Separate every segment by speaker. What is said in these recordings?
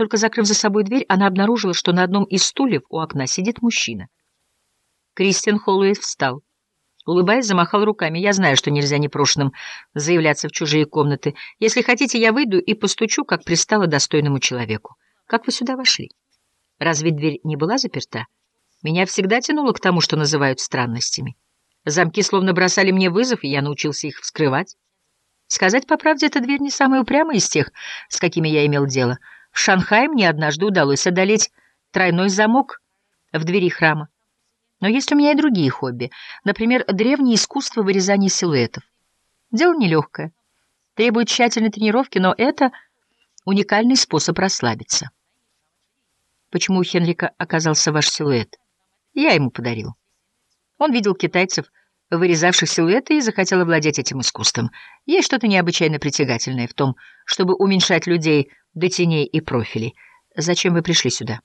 Speaker 1: Только закрыв за собой дверь, она обнаружила, что на одном из стульев у окна сидит мужчина. Кристиан Холлуэй встал. Улыбаясь, замахал руками. «Я знаю, что нельзя непрошенным заявляться в чужие комнаты. Если хотите, я выйду и постучу, как пристало достойному человеку. Как вы сюда вошли? Разве дверь не была заперта? Меня всегда тянуло к тому, что называют странностями. Замки словно бросали мне вызов, и я научился их вскрывать. Сказать по правде, эта дверь не самая упрямая из тех, с какими я имел дело. В Шанхае мне однажды удалось одолеть тройной замок в двери храма. Но есть у меня и другие хобби. Например, древнее искусство вырезания силуэтов. Дело нелегкое. Требует тщательной тренировки, но это уникальный способ расслабиться. Почему у Хенрика оказался ваш силуэт? Я ему подарил. Он видел китайцев, вырезавших силуэты, и захотел овладеть этим искусством. Есть что-то необычайно притягательное в том, чтобы уменьшать людей до теней и профилей. Зачем вы пришли сюда?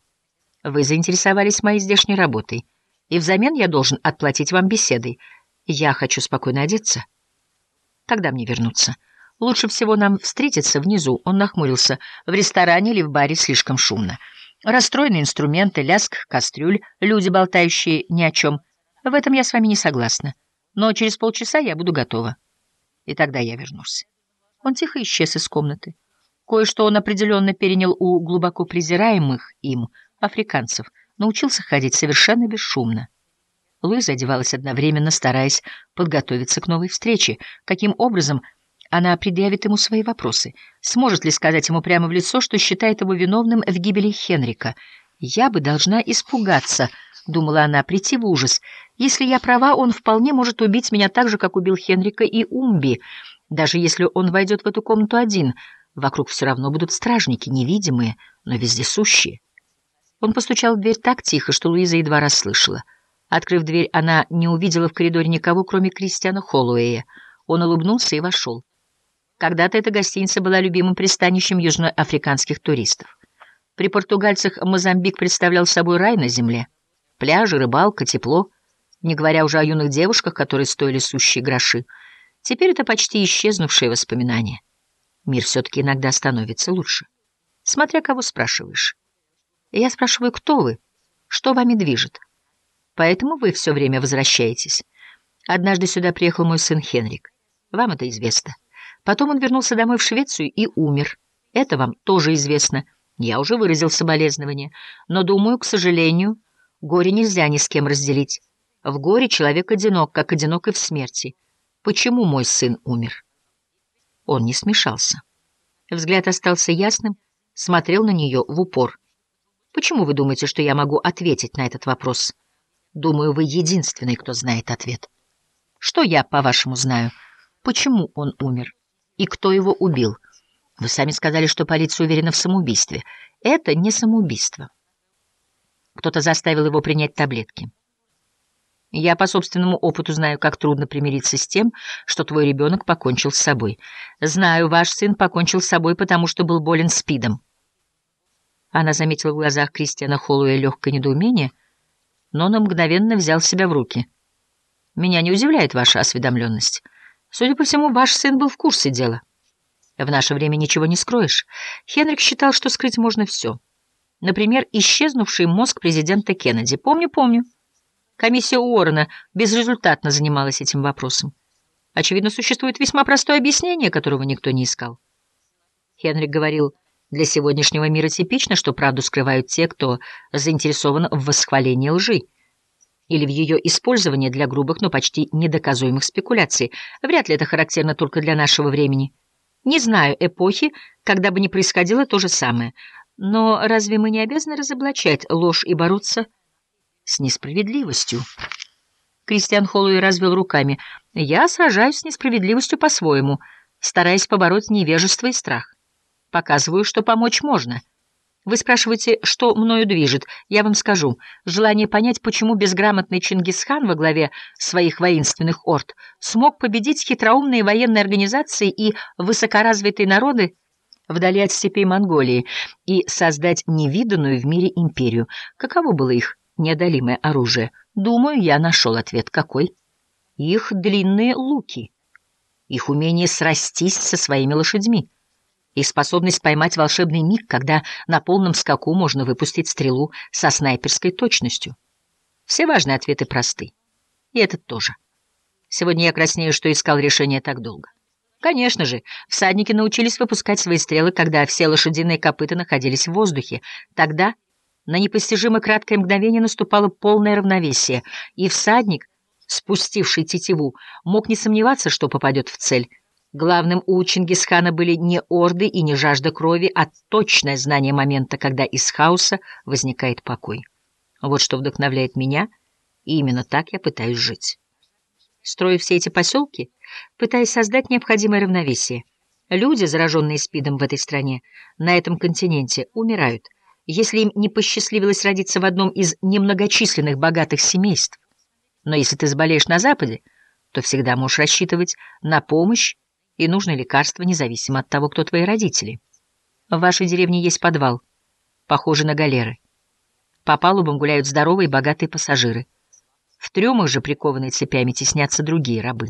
Speaker 1: Вы заинтересовались моей здешней работой и взамен я должен отплатить вам беседой. Я хочу спокойно одеться. Когда мне вернуться? Лучше всего нам встретиться внизу. Он нахмурился. В ресторане или в баре слишком шумно. Расстроенные инструменты, ляск, кастрюль, люди, болтающие ни о чем. В этом я с вами не согласна. Но через полчаса я буду готова. И тогда я вернусь. Он тихо исчез из комнаты. Кое-что он определенно перенял у глубоко презираемых им африканцев — научился ходить совершенно бесшумно. Луиза одевалась одновременно, стараясь подготовиться к новой встрече. Каким образом она предъявит ему свои вопросы? Сможет ли сказать ему прямо в лицо, что считает его виновным в гибели Хенрика? «Я бы должна испугаться», — думала она, — «прийти в ужас. Если я права, он вполне может убить меня так же, как убил Хенрика и Умби. Даже если он войдет в эту комнату один, вокруг все равно будут стражники, невидимые, но вездесущие». Он постучал в дверь так тихо, что Луиза едва расслышала. Открыв дверь, она не увидела в коридоре никого, кроме Кристиана Холлоуэя. Он улыбнулся и вошел. Когда-то эта гостиница была любимым пристанищем южноафриканских туристов. При португальцах Мозамбик представлял собой рай на земле. Пляжи, рыбалка, тепло, не говоря уже о юных девушках, которые стоили сущие гроши. Теперь это почти исчезнувшее воспоминание. Мир все-таки иногда становится лучше. Смотря кого спрашиваешь. Я спрашиваю, кто вы? Что вами движет? Поэтому вы все время возвращаетесь. Однажды сюда приехал мой сын Хенрик. Вам это известно. Потом он вернулся домой в Швецию и умер. Это вам тоже известно. Я уже выразил соболезнование. Но, думаю, к сожалению, горе нельзя ни с кем разделить. В горе человек одинок, как одинок и в смерти. Почему мой сын умер? Он не смешался. Взгляд остался ясным, смотрел на нее в упор. Почему вы думаете, что я могу ответить на этот вопрос? Думаю, вы единственный, кто знает ответ. Что я, по-вашему, знаю? Почему он умер? И кто его убил? Вы сами сказали, что полиция уверена в самоубийстве. Это не самоубийство. Кто-то заставил его принять таблетки. Я по собственному опыту знаю, как трудно примириться с тем, что твой ребенок покончил с собой. Знаю, ваш сын покончил с собой, потому что был болен СПИДом. Она заметила в глазах Кристиана Холлуэя легкое недоумение, но он мгновенно взял себя в руки. «Меня не удивляет ваша осведомленность. Судя по всему, ваш сын был в курсе дела. В наше время ничего не скроешь. Хенрик считал, что скрыть можно все. Например, исчезнувший мозг президента Кеннеди. Помню, помню. Комиссия Уоррена безрезультатно занималась этим вопросом. Очевидно, существует весьма простое объяснение, которого никто не искал. Хенрик говорил... Для сегодняшнего мира типично, что правду скрывают те, кто заинтересован в восхвалении лжи или в ее использовании для грубых, но почти недоказуемых спекуляций. Вряд ли это характерно только для нашего времени. Не знаю эпохи, когда бы не происходило то же самое. Но разве мы не обязаны разоблачать ложь и бороться с несправедливостью? Кристиан Холлоуэй развел руками. «Я сражаюсь с несправедливостью по-своему, стараясь побороть невежество и страх показываю, что помочь можно. Вы спрашиваете, что мною движет. Я вам скажу. Желание понять, почему безграмотный Чингисхан во главе своих воинственных орд смог победить хитроумные военные организации и высокоразвитые народы вдали от степей Монголии и создать невиданную в мире империю. Каково было их неодолимое оружие? Думаю, я нашел ответ. Какой? Их длинные луки. Их умение срастись со своими лошадьми. и способность поймать волшебный миг, когда на полном скаку можно выпустить стрелу со снайперской точностью. Все важные ответы просты. И этот тоже. Сегодня я краснею, что искал решение так долго. Конечно же, всадники научились выпускать свои стрелы, когда все лошадиные копыта находились в воздухе. Тогда на непостижимо краткое мгновение наступало полное равновесие, и всадник, спустивший тетиву, мог не сомневаться, что попадет в цель. Главным у Чингисхана были не орды и не жажда крови, а точное знание момента, когда из хаоса возникает покой. Вот что вдохновляет меня, и именно так я пытаюсь жить. Строю все эти поселки, пытаясь создать необходимое равновесие. Люди, зараженные СПИДом в этой стране, на этом континенте, умирают, если им не посчастливилось родиться в одном из немногочисленных богатых семейств. Но если ты заболеешь на Западе, то всегда можешь рассчитывать на помощь и нужные лекарства, независимо от того, кто твои родители. В вашей деревне есть подвал, похожий на галеры. По палубам гуляют здоровые и богатые пассажиры. В трюмах же, прикованные цепями, теснятся другие рабы.